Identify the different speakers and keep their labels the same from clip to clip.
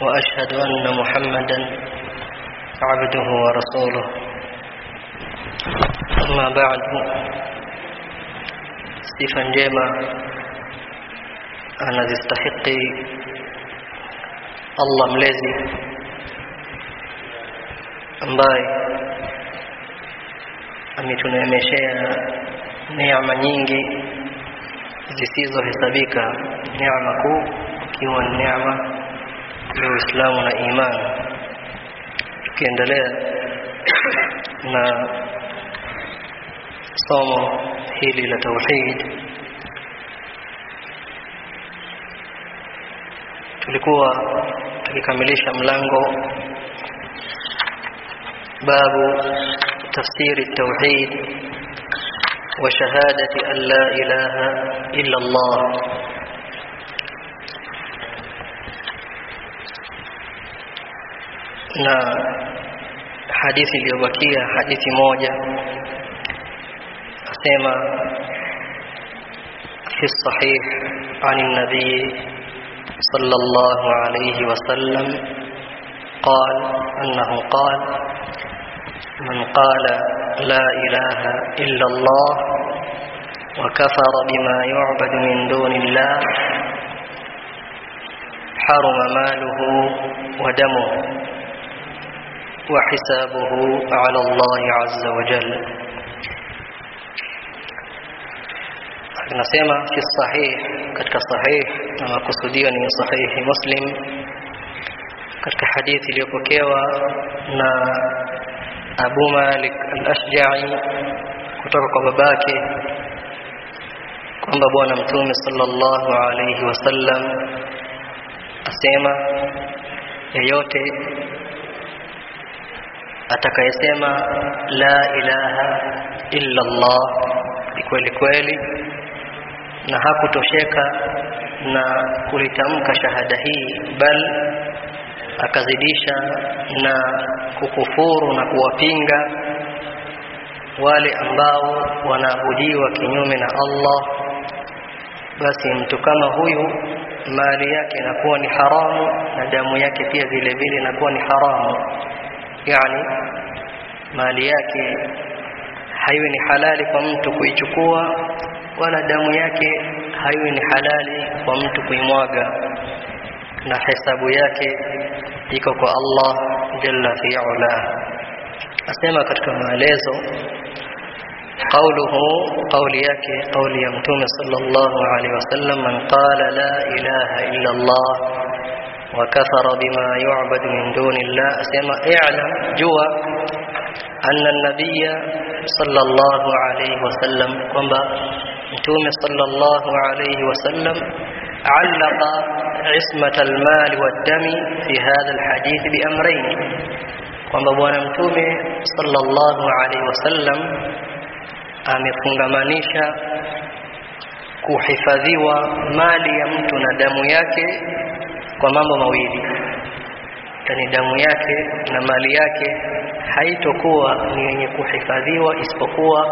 Speaker 1: وأشهد أن محمدا عبده ورسوله. أما بعد سيفا جيما أنا استحقي الله ملازي أمباي أمي تنعمشي نعمة نينجي. زي سيزو هسابيكا نعمة كيوان نعمة. Ya Uislamu na imani tukiendelea na somo hili la tauhid tulikuwa tukikamilisha mlango babu tafsiri tauhid wa shahadati an la ilaha illa Allah na hadithi iliyobakia hadithi moja. Asema الصحيح عن النبي صلى الله عليه وسلم قال أنه قال من قال لا إله إلا الله وكفر بما يعبد من دون الله حرم ماله ودمه وحسابه على الله عز وجل. نسيما في الصحيح كتك الصحيح نما قصدية صحيح مسلم كتك حديث ليقوكيوا نا أبو مالك الأشجعي كتبق بباكي كن بابونا متومي صلى الله عليه وسلم أسيما يوتي atakayesema la ilaha illa Allah kweli kweli na hakutosheka na kulitamka shahada hii bal akazidisha na kukufuru na kuwapinga wale ambao wanaabudiwa kinyume na Allah. Basi mtu kama huyu mali yake inakuwa ni haramu na damu yake pia vile vile inakuwa ni haramu yani mali yake haiwe ni halali kwa mtu kuichukua wala damu yake haiwi ni halali kwa mtu kuimwaga na hesabu yake iko kwa Allah jalla fi'ala asema katika maelezo قوله قول yake قول ya mtume sallallahu alaihi wasallam man qala la ilaha illa Allah وكفر بما يعبد من دون الله. اسمع اعلم جوا أن النبي صلى الله عليه وسلم كما متوم صلى الله عليه وسلم علق عصمة المال والدم في هذا الحديث بأمرين. كما بوانا صلى الله عليه وسلم امفغمانيشا مانيشا mali ya mtu na damu yake kwa mambo mawili. Yani damu yake na mali yake haitokuwa ni yenye kuhifadhiwa isipokuwa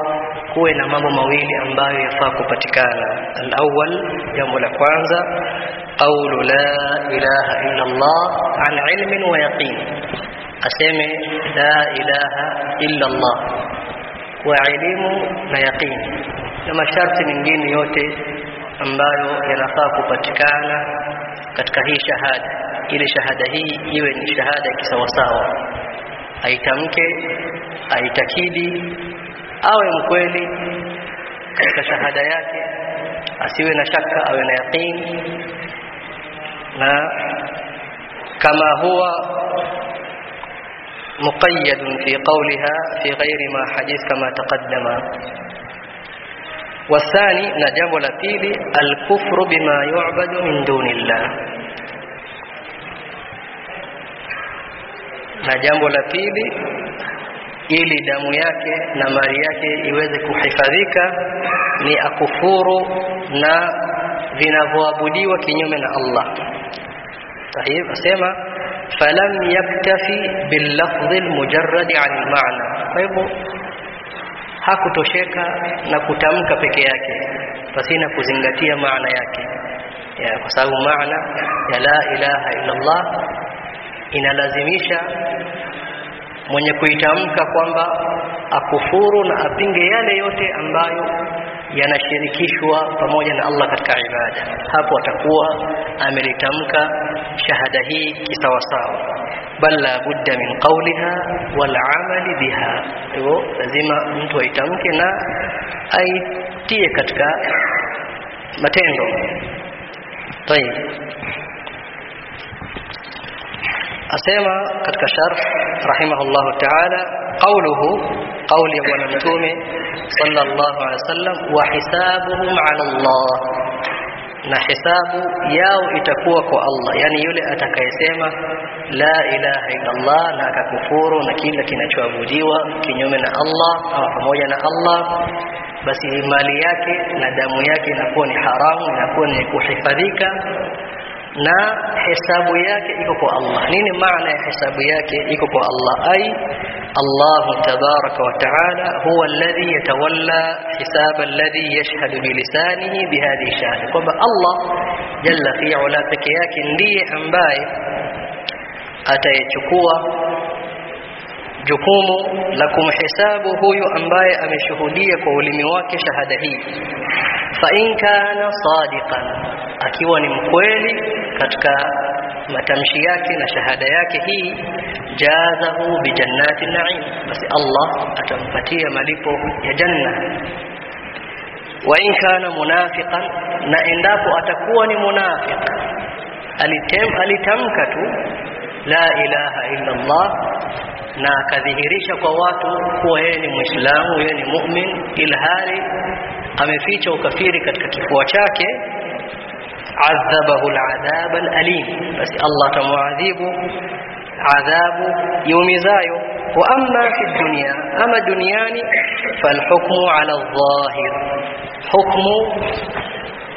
Speaker 1: kuwe na mambo mawili ambayo yafaa kupatikana. Al-awwal jambo la kwanza qawlu la ilaha illa Allah an ilmin wa yaqin. Aseme la ilaha illa Allah wa elimu na yaqin. Na masharti mengine yote ambayo yanafaa kupatikana katika hii shahada ili shahada hii iwe ni shahada ya kisawasawa. Aitamke aitakidi awe mkweli katika shahada yake asiwe na shaka awe na yaqin na kama huwa muqayyad fi qawliha fi ghairi ma hadith kama taqaddama. والثاني نجم لفيل الكفر بما يعبد من دون الله na jambo la pili ili damu yake na mali yake iweze kuhifadhika ni akufuru na vinavyoabudiwa kinyume na Allah sahih asema falam yaktafi billafdhi almujarrad an almaana kwa hivyo hakutosheka na kutamka peke yake pasina kuzingatia maana yake ya, kwa sababu maana ya la ilaha illa Allah inalazimisha mwenye kuitamka kwamba akufuru na apinge yale yote ambayo yanashirikishwa pamoja na Allah katika ibada. Hapo atakuwa amelitamka shahada hii kisawasawa, بل لا بد من قولها والعمل بها. هو لازم mtu aitamke أي aitie katika matendo طيب. asema katika رحمه الله تعالى قوله قولي ونمتومي صلى الله عليه وسلم وحسابهم على الله. Na hisabu yao itakuwa kwa Allah yani yule atakayesema la ilaha illa Allah na akakufuru na kila kinachoabudiwa kinyume na Allah au pamoja na Allah basi mali yake na damu yake inakuwa ni haramu inakuwa ni kuhifadhika na hesabu yake iko kwa Allah. Nini maana ya hesabu yake iko kwa Allah? Ai Allah tabaraka wa taala huwa alladhi yatawalla hisaba alladhi yashhadu bilisanihi bihadhihi shahada, kwamba Allah jalla fi ula peke yake ndiye ambaye atayechukua jukumu la kumhesabu huyu ambaye ameshuhudia kwa ulimi wake shahada hii fa in kana sadiqan akiwa ni mkweli katika matamshi yake na shahada yake hii jazahu bi jannati na'im basi Allah atampatia malipo ya janna wa in kana munafiqan na endapo atakuwa ni munafiq alitem alitamka tu la ilaha illa Allah na akadhihirisha kwa watu kuwa yeye ni Muislamu, yeye ni mu'min, ilhali ameficha ukafiri katika kifua chake, adhabahu aladhab alalim, basi Allah atamuadhibu adhabu yaumizayo. Wa amma fi dunya, ama duniani falhukmu ala dhahir, hukmu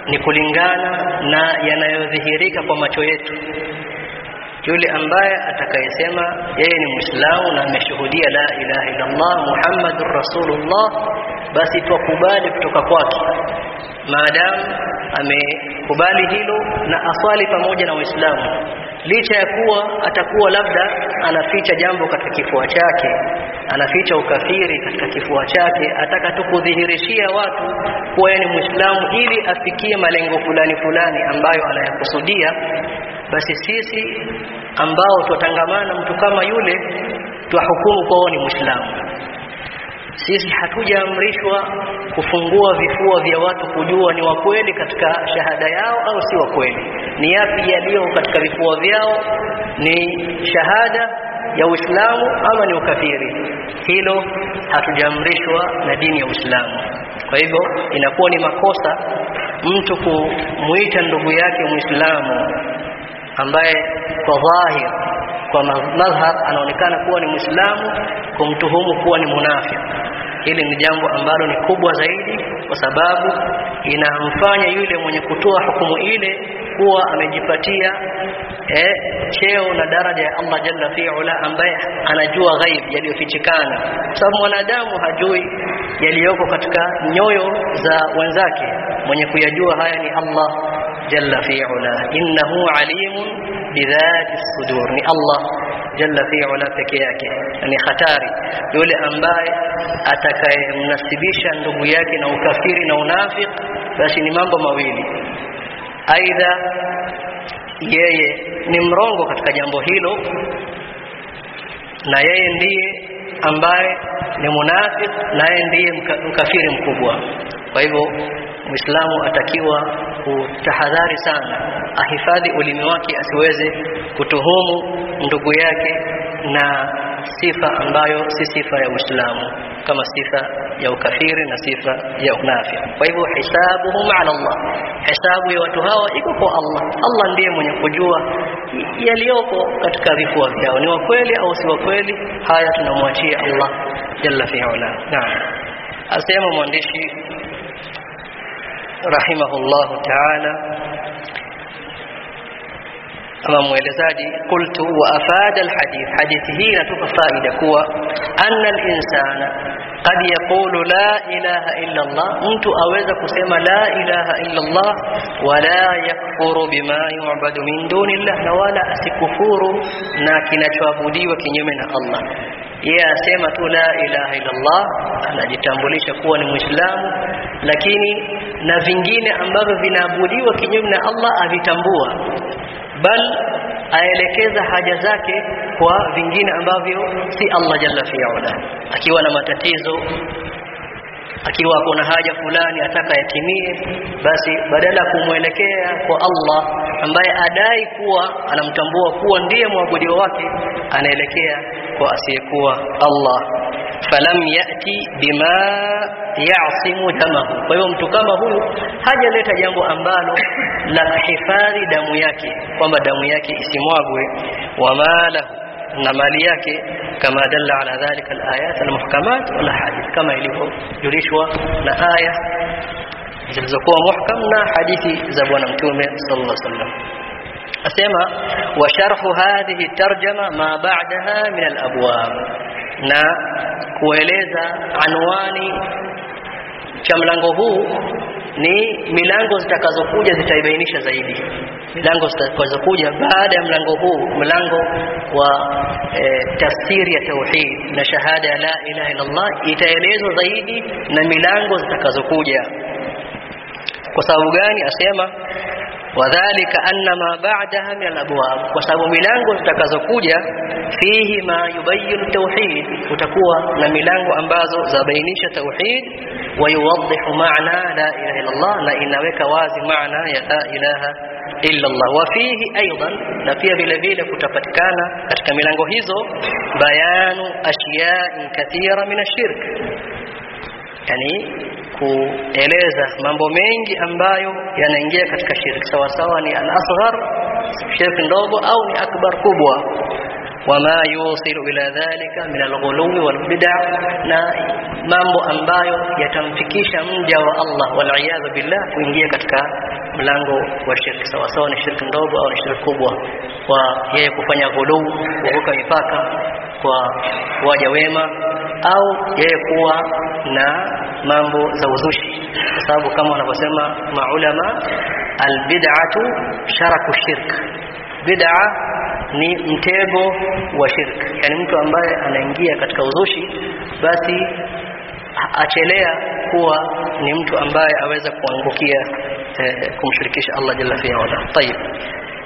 Speaker 1: ni kulingana na yanayodhihirika kwa macho yetu yule ambaye atakayesema yeye ni Muislamu na ameshuhudia la ilaha illa Allah Muhammadur Rasulullah, basi tukubali kutoka kwake, maadamu amekubali hilo na aswali pamoja na Waislamu, licha ya kuwa atakuwa labda anaficha jambo katika kifua chake, anaficha ukafiri katika kifua chake, ataka tu kudhihirishia watu kuwa ni Muislamu ili afikie malengo fulani fulani ambayo anayakusudia basi sisi ambao twatangamana mtu kama yule twahukumu kwao ni Muislamu. Sisi hatujaamrishwa kufungua vifua vya watu kujua ni wakweli katika shahada yao au si wakweli, ni yapi yaliyo katika vifua vyao, ni shahada ya Uislamu ama ni ukafiri. Hilo hatujaamrishwa na dini ya Uislamu. Kwa hivyo inakuwa ni makosa mtu kumuita ndugu yake Muislamu ambaye kwa dhahir kwa madhhab anaonekana kuwa ni Muislamu kumtuhumu kuwa ni munafiki. Hili ni jambo ambalo ni kubwa zaidi, kwa sababu inamfanya yule mwenye kutoa hukumu ile kuwa amejipatia eh, cheo na daraja ya Allah jalla fi'ala, ambaye anajua ghaib yaliyofichikana, kwa sababu mwanadamu hajui yaliyoko katika nyoyo za wenzake. Mwenye kuyajua haya ni Allah جل في علاه إنه عليم بذات الصدور. ني الله جل في علاه تكياك ني ختاري. يولي أنباي أتكا منسبيش أن دمياك نو كفير نو نافق. بس ني مانبا مويني أيضا يي نمرونغو كتكا جنبو هيلو. na yeye ndiye ambaye ni munafiki na yeye ndiye mkafiri mkubwa kwa hivyo Muislamu atakiwa kutahadhari sana, ahifadhi ulimi wake asiweze kutuhumu ndugu yake na sifa ambayo si sifa ya Uislamu. kama sifa ya ukafiri na sifa ya unafiki. Kwa hivyo hisabuhum ala Allah. Hisabu ya watu hawa iko kwa Allah. Allah ndiye mwenye kujua yaliyoko katika vifua vyao. Ni wakweli au si wakweli. haya tunamwachia Allah jalla fi'ala. Naam. Asema mwandishi رحمه الله تعالى أمام ولزادي قلت وأفاد الحديث حديث لا تفائد كوى أن الإنسان قد يقول لا إله إلا الله أنت أوزك سيما لا إله إلا الله ولا يكفر بما يعبد من دون الله ولا أسكفور ناكنا شابودي وكنيمنا الله يا سيمة لا إله إلا الله أنا جتنبليش كوى المسلم لكني na vingine ambavyo vinaabudiwa kinyume na Allah avitambua bal aelekeza haja zake kwa vingine ambavyo si Allah jalla fi'ala akiwa na matatizo akiwa kuna haja fulani ataka yatimie basi badala ya kumwelekea kwa Allah ambaye adai kuwa anamtambua kuwa ndiye mwabudiwa wake anaelekea kwa asiyekuwa Allah falam yati bima ya'simu damahu kwa hiyo mtu kama huyu hajaleta jambo ambalo la kuhifadhi damu yake kwamba damu yake isimwagwe wa malahu na mali yake kama dalla ala dhalika alayat almuhkamat wal hadith kama ilivyojulishwa na aya zilizokuwa muhkam na hadithi za bwana mtume sallallahu alaihi wasallam wa sharhu hadhihi tarjama ma ba'daha min alabwab na kueleza anwani. Cha mlango huu ni milango zitakazokuja zitaibainisha zaidi. Milango zitakazokuja baada ya mlango huu mlango wa e, tafsiri ya tauhid na shahada ya la ilaha illa Allah itaelezwa zaidi na milango zitakazokuja. Kwa sababu gani? Asema wadhālika anna ma ba'daha min al-abwab kwa sababu milango zitakazokuja fihi ma yubayyinu tauhid utakuwa na milango ambazo zabainisha tauhid wa yuwaddihu ma'na la ilaha illa Allah na inaweka wazi maana ya la ilaha illa Allah wa fihi aidan na pia vile vile kutapatikana katika milango hizo bayanu ashiya'in kathira min ashirk yani kueleza mambo mengi ambayo yanaingia katika shirki sawa sawa ni al-asghar shirki ndogo au ni akbar kubwa. Wama yusilu ila dhalika min al-ghuluwi wal-bid'ah na mambo ambayo yatamfikisha mja wa Allah wal-iyad billah kuingia katika mlango wa shirki sawa sawa ni shirki ndogo au ni shirki kubwa. Kwa yeye kufanya ghuluu kuvuka mipaka kwa waja wema au yeye kuwa na mambo za uzushi. Kwa sababu kama wanavyosema maulama albid'atu sharaku shirk. Bid'a ni mtego wa shirk. Yani mtu ambaye anaingia katika uzushi basi achelea kuwa ni mtu ambaye aweza kuangukia eh, kumshirikisha Allah jalla fi'ala tayib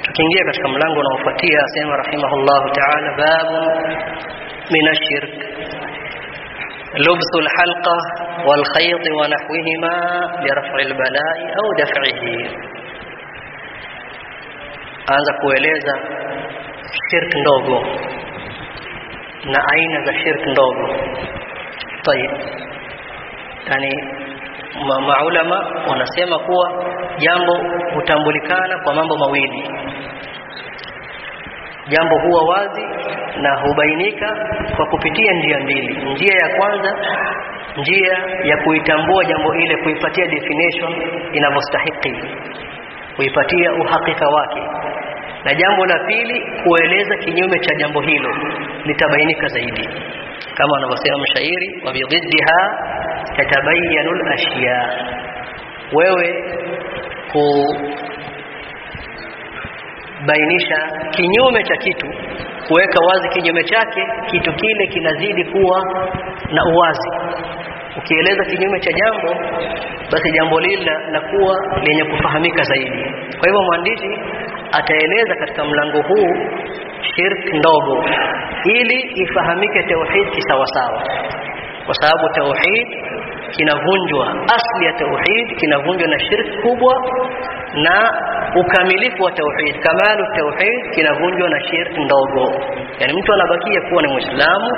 Speaker 1: tukiingia katika mlango unaofuatia asema rahimahullahu ta'ala babu min ashirk لبس الحلقة والخيط ونحوهما لرفع البلاء أو دفعه anza kueleza shirk ndogo na aina za shirk ndogo tayib yani ma maulama wanasema kuwa jambo hutambulikana kwa mambo mawili jambo huwa wazi na hubainika kwa kupitia njia mbili. Njia ya kwanza njia ya kuitambua jambo ile kuipatia definition inavyostahiki kuipatia uhakika wake. Na jambo la pili kueleza kinyume cha jambo hilo litabainika zaidi. Kama anavyosema mshairi wa bidhiddiha tatabayanu al-ashya. Wewe ku bainisha kinyume cha kitu kuweka wazi kinyume chake kitu kile kinazidi kuwa na uwazi. Ukieleza kinyume cha jambo basi jambo lile kuwa lenye kufahamika zaidi. Kwa hivyo mwandishi ataeleza katika mlango huu shirk ndogo ili ifahamike tauhid kisawasawa. Kwa sababu tauhid kinavunjwa asli ya tauhid kinavunjwa na shirk kubwa na ukamilifu wa tauhid. Kamalu tauhid kinavunjwa na shirki ndogo. Yani mtu anabakia kuwa ni muislamu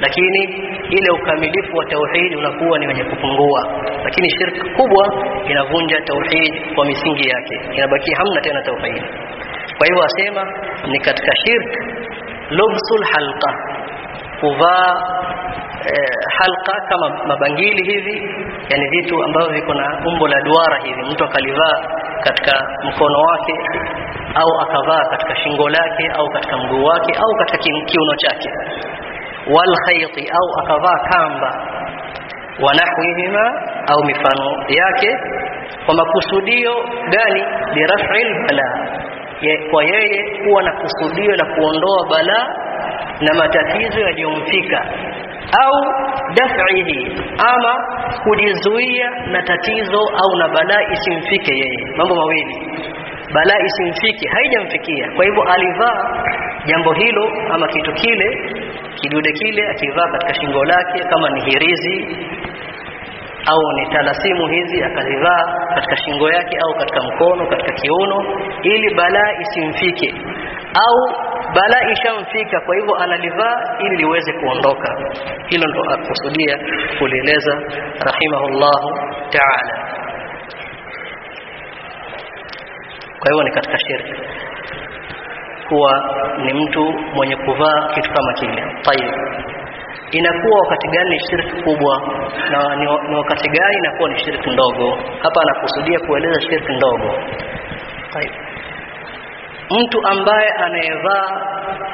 Speaker 1: lakini ile ukamilifu wa tauhid unakuwa ni wenye kupungua. Lakini shirki kubwa inavunja tauhid kwa misingi yake. Inabakia hamna tena tauhid. Kwa hiyo asema ni katika shirki lubsul halqa. Kuvaa eh, halqa kama mabangili hivi yani vitu ambavyo viko na umbo la duara hivi. Mtu akalivaa katika mkono wake au akavaa katika shingo lake au katika mguu wake au katika kiuno chake wal khayti au akavaa kamba wa nahwihima au mifano yake kwa makusudio gani biraf'il bala Ye, kwa yeye kuwa na kusudio la kuondoa bala na matatizo yaliyomfika au daf'ihi ama kujizuia na tatizo au na balaa isimfike yeye. Mambo mawili. Balaa isimfike haijamfikia. Kwa hivyo alivaa jambo hilo ama kitu kile kidude kile akivaa katika shingo lake kama ni hirizi au ni talasimu hizi akazivaa katika shingo yake au katika mkono katika kiuno ili balaa isimfike. Au balaa ishamfika kwa hivyo analivaa ili liweze kuondoka. Hilo ndo akusudia kulieleza rahimahullahu ta'ala. Kwa hivyo ni katika shirki. Kuwa ni mtu mwenye kuvaa kitu kama kile. Tayeb inakuwa wakati gani ni shirki kubwa na ni, wakati gani inakuwa ni shirki ndogo? Hapa anakusudia kueleza shirki ndogo. Tayeb mtu ambaye anayevaa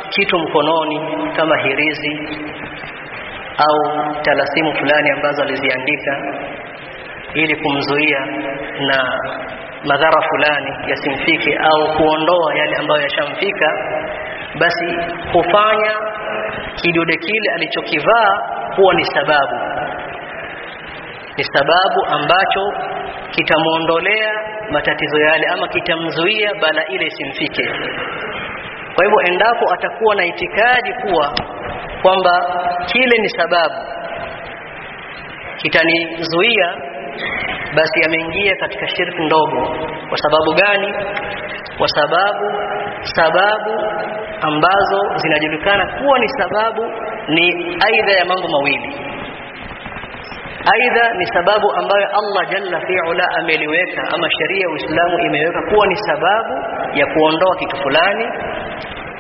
Speaker 1: kitu mkononi kama hirizi au talasimu fulani ambazo aliziandika ili kumzuia na madhara fulani yasimfike au kuondoa yale ambayo yashamfika basi hufanya kidude kile alichokivaa huwa ni sababu. Ni sababu ambacho kitamwondolea matatizo yale ama kitamzuia bala ile isimfike. Kwa hivyo endapo atakuwa na itikadi kuwa kwamba kile ni sababu kitanizuia basi ameingia katika shirki ndogo. Kwa sababu gani? Kwa sababu sababu ambazo zinajulikana kuwa ni sababu ni aidha ya mambo mawili aidha ni sababu ambayo Allah jalla fi'ala ameliweka ama sharia ya Uislamu imeweka kuwa ni sababu ya kuondoa kitu fulani.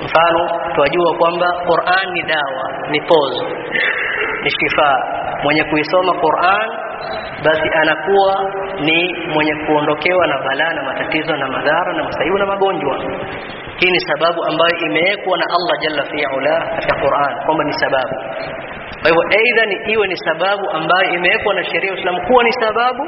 Speaker 1: Mfano twajua kwamba Qur'an ni dawa ni pozo ni shifa. Mwenye kuisoma Qur'an basi anakuwa ni mwenye kuondokewa na balaa na matatizo na madhara na masaibu na magonjwa. Hii ni sababu ambayo imewekwa na Allah jalla fi'ala katika Qur'an kwamba ni sababu kwa hivyo aidha ni iwe ni sababu ambayo imewekwa na sheria ya Uislamu kuwa ni sababu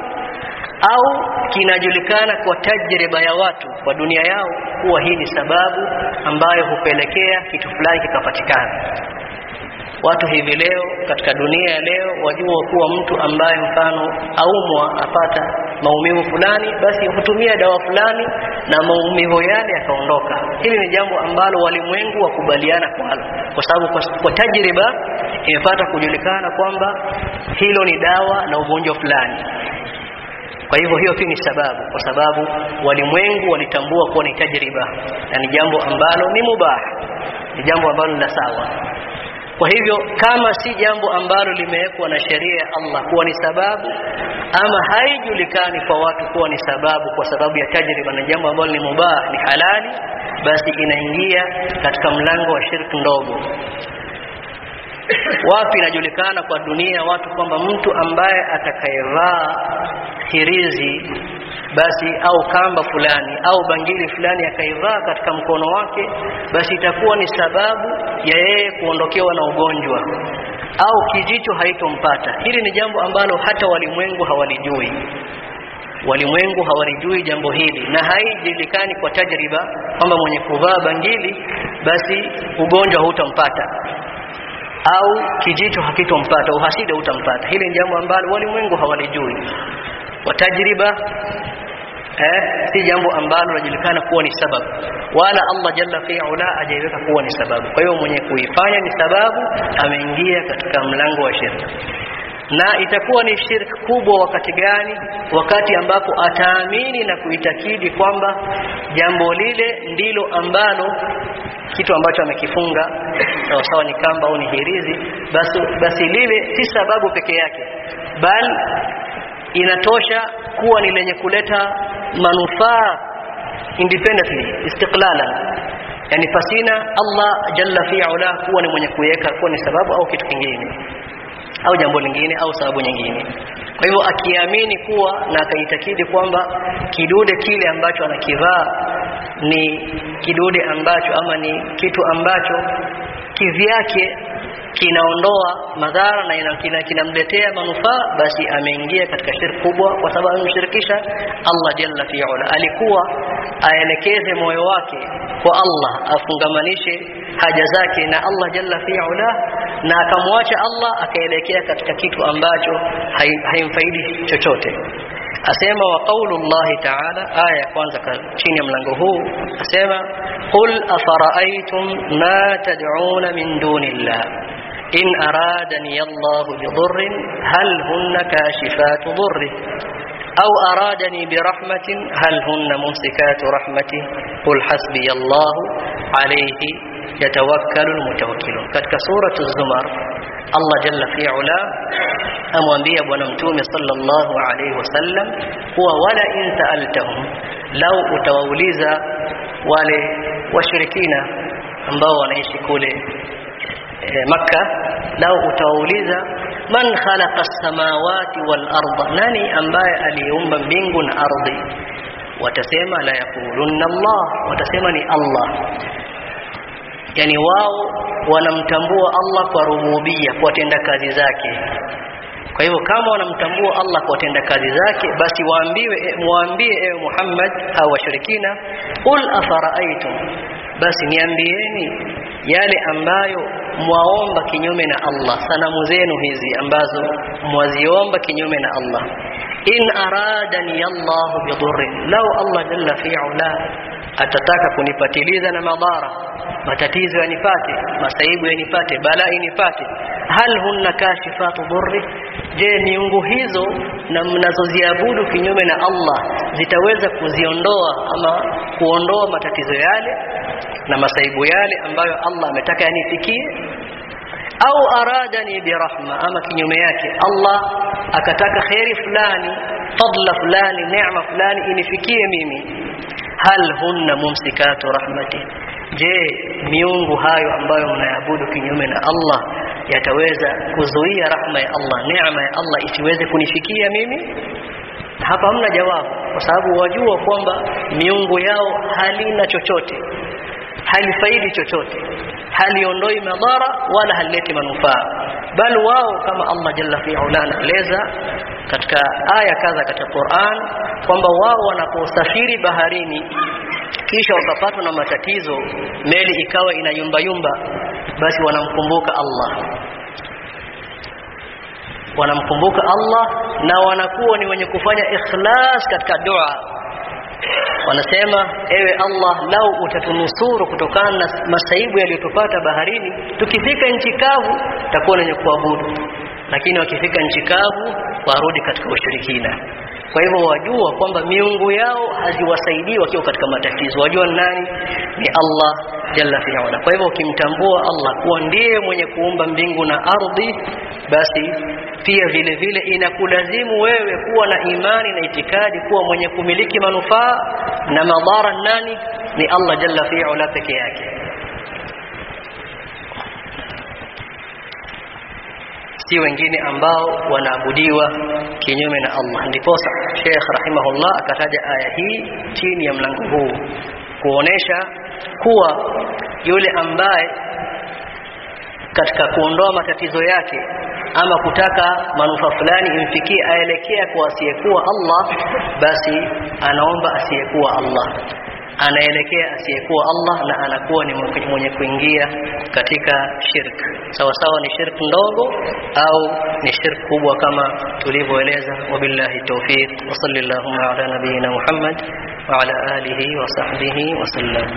Speaker 1: au kinajulikana kwa tajriba ya watu kwa dunia yao kuwa hii ni sababu ambayo hupelekea kitu fulani kikapatikana. Watu hivi leo katika dunia ya leo wajua kuwa mtu ambaye mfano aumwa apata maumivu fulani basi hutumia dawa fulani na maumivu yale yakaondoka. Hili ni jambo ambalo walimwengu wakubaliana kwalo kwa sababu kwa, kwa tajriba imepata kujulikana kwamba hilo ni dawa na ugonjwa fulani. Kwa hivyo hiyo pia ni sababu kwa sababu walimwengu walitambua kuwa ni tajriba na ni jambo ambalo ni mubah ni jambo ambalo ni la sawa kwa hivyo kama si jambo ambalo limewekwa na sheria ya Allah kuwa ni sababu ama haijulikani kwa watu kuwa ni sababu kwa sababu ya tajriba na jambo ambalo ni mubah ni halali basi inaingia katika mlango wa shirki ndogo wapi inajulikana kwa dunia watu kwamba mtu ambaye atakayevaa hirizi basi au kamba fulani au bangili fulani akaivaa katika mkono wake basi itakuwa ni sababu ya yeye kuondokewa na ugonjwa au kijicho haitompata. Hili ni jambo ambalo hata walimwengu hawalijui. Walimwengu hawalijui jambo hili na haijulikani kwa tajriba kwamba mwenye kuvaa bangili basi ugonjwa hautampata au kijicho hakitompata uhasida utampata. Hili ni jambo ambalo walimwengu hawalijui. Wa tajriba eh, si jambo ambalo linajulikana kuwa ni sababu. Wala Allah jalla fi'ala ajaiweka kuwa ni sababu. Kwa hiyo mwenye kuifanya ni sababu ameingia katika mlango wa shirki na itakuwa ni shirki kubwa wakati gani? Wakati ambapo ataamini na kuitakidi kwamba jambo lile ndilo ambalo kitu ambacho amekifunga sawa sawa ni kamba au ni hirizi basi basi lile si sababu peke yake bali inatosha kuwa ni lenye kuleta manufaa independently istiklala yani pasina Allah jalla fi'ala kuwa ni mwenye kuweka kuwa ni sababu au kitu kingine au jambo lingine au sababu nyingine. Kwa hivyo akiamini kuwa na akaitakidi kwamba kidude kile ambacho anakivaa ni kidude ambacho ama ni kitu ambacho kivyake kinaondoa madhara na ina- kina- kinamletea manufaa basi ameingia katika shirki kubwa kwa sababu amemshirikisha Allah jalla fi'ala alikuwa aelekeze moyo wake kwa Allah afungamanishe haja zake na Allah jalla fi'ala na akamwacha Allah akaelekea katika kitu ambacho hai- haimfaidi chochote asema wa qaulullahi ta'ala aya ya kwanza chini ya mlango huu asema qul afara'aytum ma tad'una min dunillah إن أرادني الله بضر هل هن كاشفات ضره؟ أو أرادني برحمة هل هن ممسكات رحمته؟ قل حسبي الله عليه يتوكل المتوكلون كتك الزمر الله جل في علا أم أنبي أبو نمتوم صلى الله عليه وسلم هو ولا إن سألتهم لو أتوليز ولي وشركين أنبوا نعيش كله مكة لو أتوليزا من خلق السماوات والأرض. ناني أنباء اليوم أمم بمبينغ أرضي. وتسيما لا يقولن الله وتسيمني الله. يعني واو ونمتنبو الله فرموبية وتند كذي kwa hivyo kama wanamtambua Allah kwa tenda kazi zake basi waambiwe muambie ewe Muhammad au washirikina ul afaraaitum basi niambieni yale ambayo mwaomba kinyume na Allah sanamu zenu hizi ambazo mwaziomba kinyume na Allah in aradani Allah bidurrin law Allah jalla fi'ala atataka kunipatiliza na madhara matatizo yanipate masaibu yanipate balaa inipate. Hal hunna kashifatu dhurri je miungu hizo na mnazoziabudu kinyume na Allah zitaweza kuziondoa ama kuondoa matatizo yale na masaibu yale ambayo Allah ametaka yanifikie? Au aradani birahma ama kinyume yake Allah akataka khairi fulani fadla fulani neema fulani inifikie mimi hal hunna mumsikatu rahmati je miungu hayo ambayo mnaabudu kinyume na Allah yataweza kuzuia rahma ya Allah neema ya Allah isiweze kunifikia mimi hapa hamna jawabu kwa sababu wajua kwamba miungu yao halina chochote halifaidi chochote haliondoi madhara wala halileti manufaa bali wao kama Allah jalla fi'ala anaeleza katika aya kadha katika Qur'an kwamba wao wanaposafiri baharini kisha wakapatwa na matatizo meli ikawa inayumba yumba basi wanamkumbuka Allah. Wanamkumbuka Allah na wanakuwa ni wenye kufanya ikhlas katika dua wanasema ewe Allah lau utatunusuru kutokana na masaibu yaliyotupata baharini tukifika nchi kavu takuwa wenye kuabudu. Lakini wakifika nchi kavu warudi katika ushirikina kwa hivyo wajua kwamba miungu yao haziwasaidii wakiwa katika matatizo. Wajua ni nani? Ni Allah jalla fi'ala kwa hivyo ukimtambua Allah kuwa ndiye mwenye kuumba mbingu na ardhi basi pia vile vile inakulazimu wewe kuwa na imani na itikadi kuwa mwenye kumiliki manufaa na madhara. Nani? Ni Allah jalla fi'ala peke yake si wengine ambao wanaabudiwa kinyume na Allah. Ndiposa Sheikh rahimahullah akataja aya hii chini ya mlango huu kuonesha kuwa yule ambaye katika kuondoa matatizo yake ama kutaka manufaa fulani imfikie aelekea kwa asiyekuwa Allah basi anaomba asiyekuwa Allah anaelekea asiyekuwa Allah na anakuwa ni mwenye kuingia katika shirk sawa sawa ni shirk ndogo au ni shirk kubwa kama tulivyoeleza wabillahi tawfiq wa sallallahu ala nabiyyina Muhammad wa ala alihi wa sahbihi wa sallam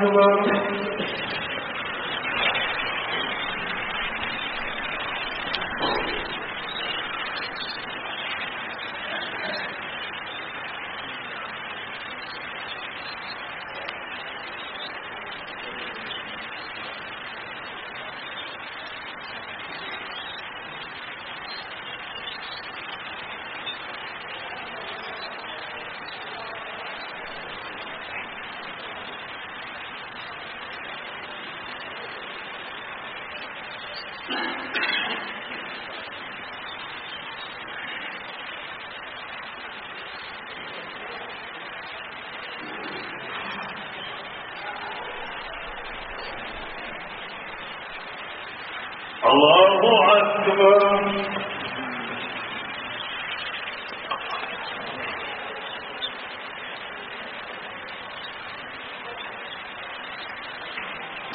Speaker 2: the world.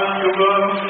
Speaker 2: Calvary